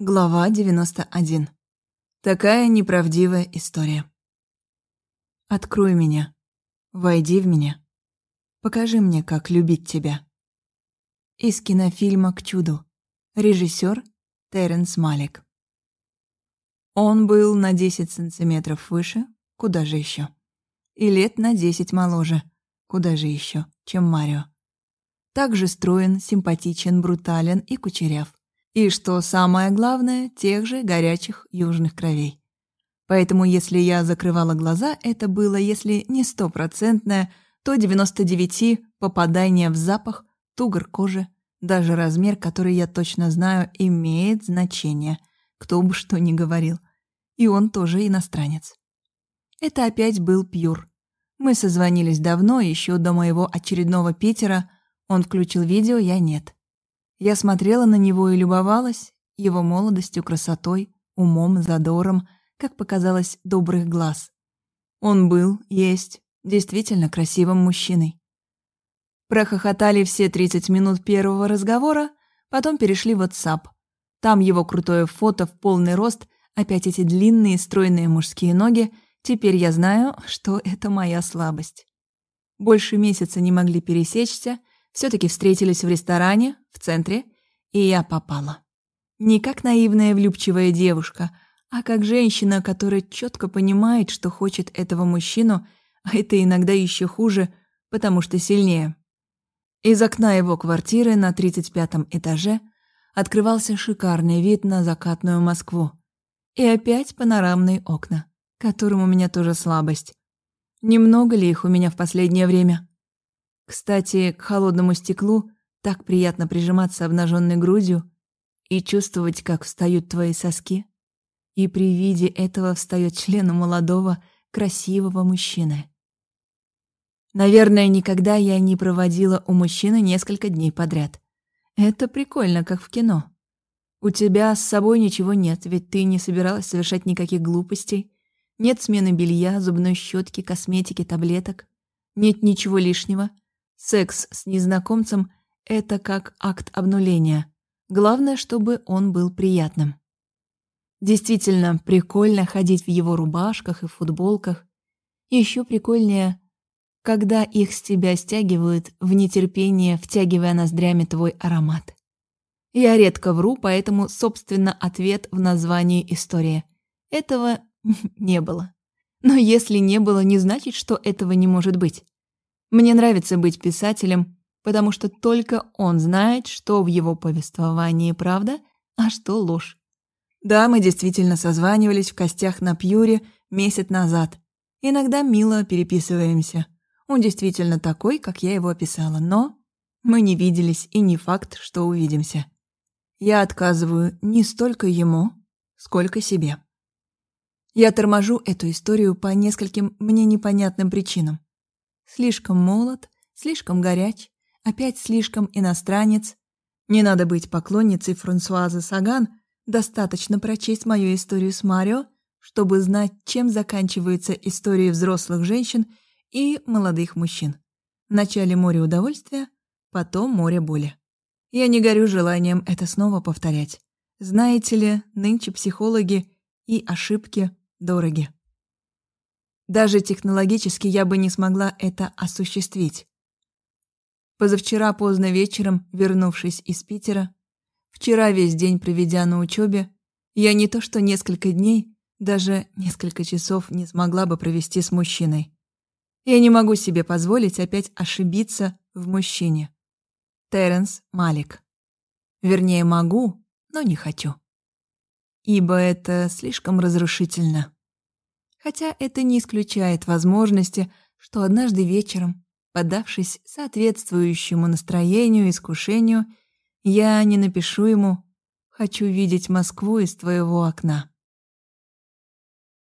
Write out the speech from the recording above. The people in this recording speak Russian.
Глава 91. Такая неправдивая история. Открой меня. Войди в меня. Покажи мне, как любить тебя. Из кинофильма «К чуду». Режиссер Теренс Малик. Он был на 10 сантиметров выше, куда же еще? И лет на 10 моложе, куда же еще, чем Марио. Также строен, симпатичен, брутален и кучеряв и, что самое главное, тех же горячих южных кровей. Поэтому если я закрывала глаза, это было, если не стопроцентное, то 99 попадание в запах, тугр кожи, даже размер, который я точно знаю, имеет значение, кто бы что ни говорил. И он тоже иностранец. Это опять был Пьюр. Мы созвонились давно, еще до моего очередного Питера. Он включил видео, я нет. Я смотрела на него и любовалась его молодостью, красотой, умом, задором, как показалось, добрых глаз. Он был, есть, действительно красивым мужчиной. Прохохотали все 30 минут первого разговора, потом перешли в WhatsApp. Там его крутое фото в полный рост, опять эти длинные стройные мужские ноги. Теперь я знаю, что это моя слабость. Больше месяца не могли пересечься, все-таки встретились в ресторане, в центре, и я попала. Не как наивная влюбчивая девушка, а как женщина, которая четко понимает, что хочет этого мужчину, а это иногда еще хуже, потому что сильнее. Из окна его квартиры на 35 этаже открывался шикарный вид на закатную Москву. И опять панорамные окна, которым у меня тоже слабость. Немного ли их у меня в последнее время? Кстати, к холодному стеклу так приятно прижиматься обнаженной грудью и чувствовать, как встают твои соски. И при виде этого встает член молодого, красивого мужчины. Наверное, никогда я не проводила у мужчины несколько дней подряд. Это прикольно, как в кино. У тебя с собой ничего нет, ведь ты не собиралась совершать никаких глупостей. Нет смены белья, зубной щетки, косметики, таблеток. Нет ничего лишнего — Секс с незнакомцем — это как акт обнуления. Главное, чтобы он был приятным. Действительно, прикольно ходить в его рубашках и футболках. Еще прикольнее, когда их с тебя стягивают в нетерпение, втягивая ноздрями твой аромат. Я редко вру, поэтому, собственно, ответ в названии истории. Этого не было. Но если не было, не значит, что этого не может быть. Мне нравится быть писателем, потому что только он знает, что в его повествовании правда, а что ложь. Да, мы действительно созванивались в костях на Пьюре месяц назад. Иногда мило переписываемся. Он действительно такой, как я его описала, но мы не виделись, и не факт, что увидимся. Я отказываю не столько ему, сколько себе. Я торможу эту историю по нескольким мне непонятным причинам. Слишком молод, слишком горяч, опять слишком иностранец. Не надо быть поклонницей Франсуазы Саган, достаточно прочесть мою историю с Марио, чтобы знать, чем заканчиваются истории взрослых женщин и молодых мужчин. Вначале море удовольствия, потом море боли. Я не горю желанием это снова повторять. Знаете ли, нынче психологи и ошибки дороги. Даже технологически я бы не смогла это осуществить. Позавчера поздно вечером, вернувшись из Питера, вчера весь день проведя на учебе, я не то что несколько дней, даже несколько часов не смогла бы провести с мужчиной. Я не могу себе позволить опять ошибиться в мужчине. Теренс Малик. Вернее, могу, но не хочу. Ибо это слишком разрушительно хотя это не исключает возможности, что однажды вечером, поддавшись соответствующему настроению и искушению, я не напишу ему «Хочу видеть Москву из твоего окна».